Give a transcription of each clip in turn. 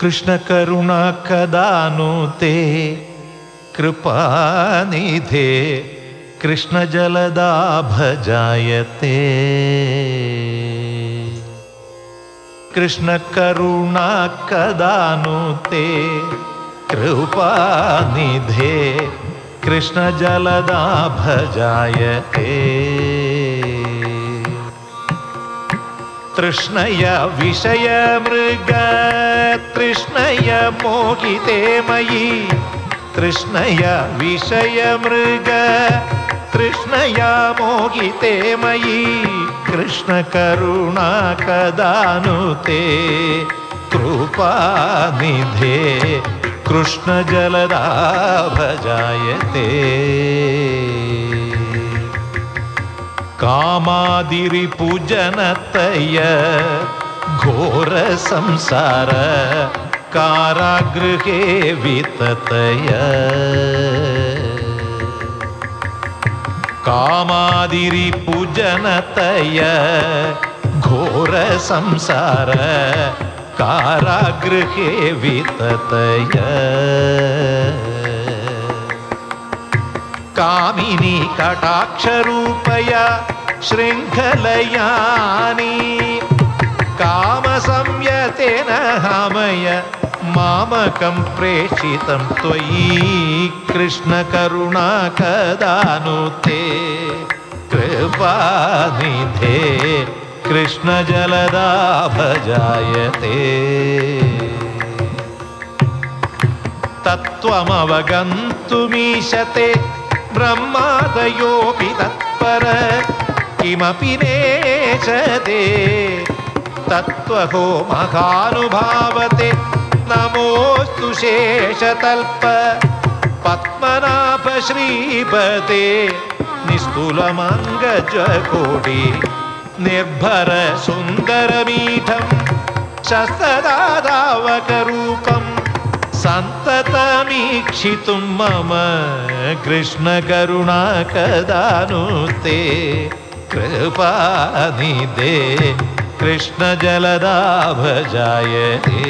कृष्णकरुणा कदा नु ते कृपानिधे कृष्णजलदा भजायते कृष्णकरुणा कदा नु ते कृपानिधे कृष्णजलदा भजायते तृष्णय तृष्णय मोहिते मयि। तृष्णय विषयमृग तृष्णया मोहिते मयि। कृष्णकरुणा कदा नु ते कृपानिधे कृष्णजलदा भजायते। कामादिरिपूजनतय घोरसंसार कारागृहे विततय। कामादिरिपूजनतय घोरसंसार कारागृहे विततय। कामिनी कटाक्षरूपय शृङ्खलयानि कामसंयतेन हमय मामकं प्रेषितं त्वयि कृष्णकरुणा कदा नु ते कृपानिधे कृष्णजलदा भजायते। तत्त्वमवगन्तुमीशते ब्रह्मादयोऽपि तत्पर किमपि नेचते। तत्त्वहो नमोऽस्तु शेषतल्प पद्मनाभ श्रीपदे निस्तुलमङ्गजकोटि निर्भर सुन्दरमीठं शस्तदादावकरूपं सन्ततमीक्षितुं मम कृष्णकरुणा कदा नु ते कृपानिदे कृष्णजलदा भजायते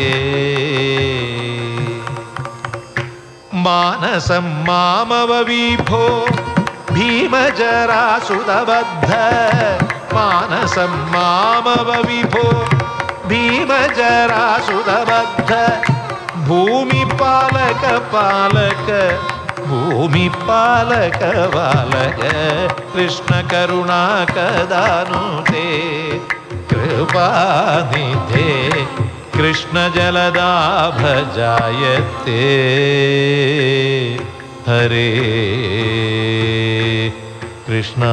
मानसमामवीभो मामवविभो भीमजरासुतबद्ध मानसं मामवविभो भीमजरासुतबद्ध भूमिपालक पालक भूमिपालक बालक कृष्णकरुणाकदानुते कृपानिधे। कृष्णजलदा भजायते हरे कृष्ण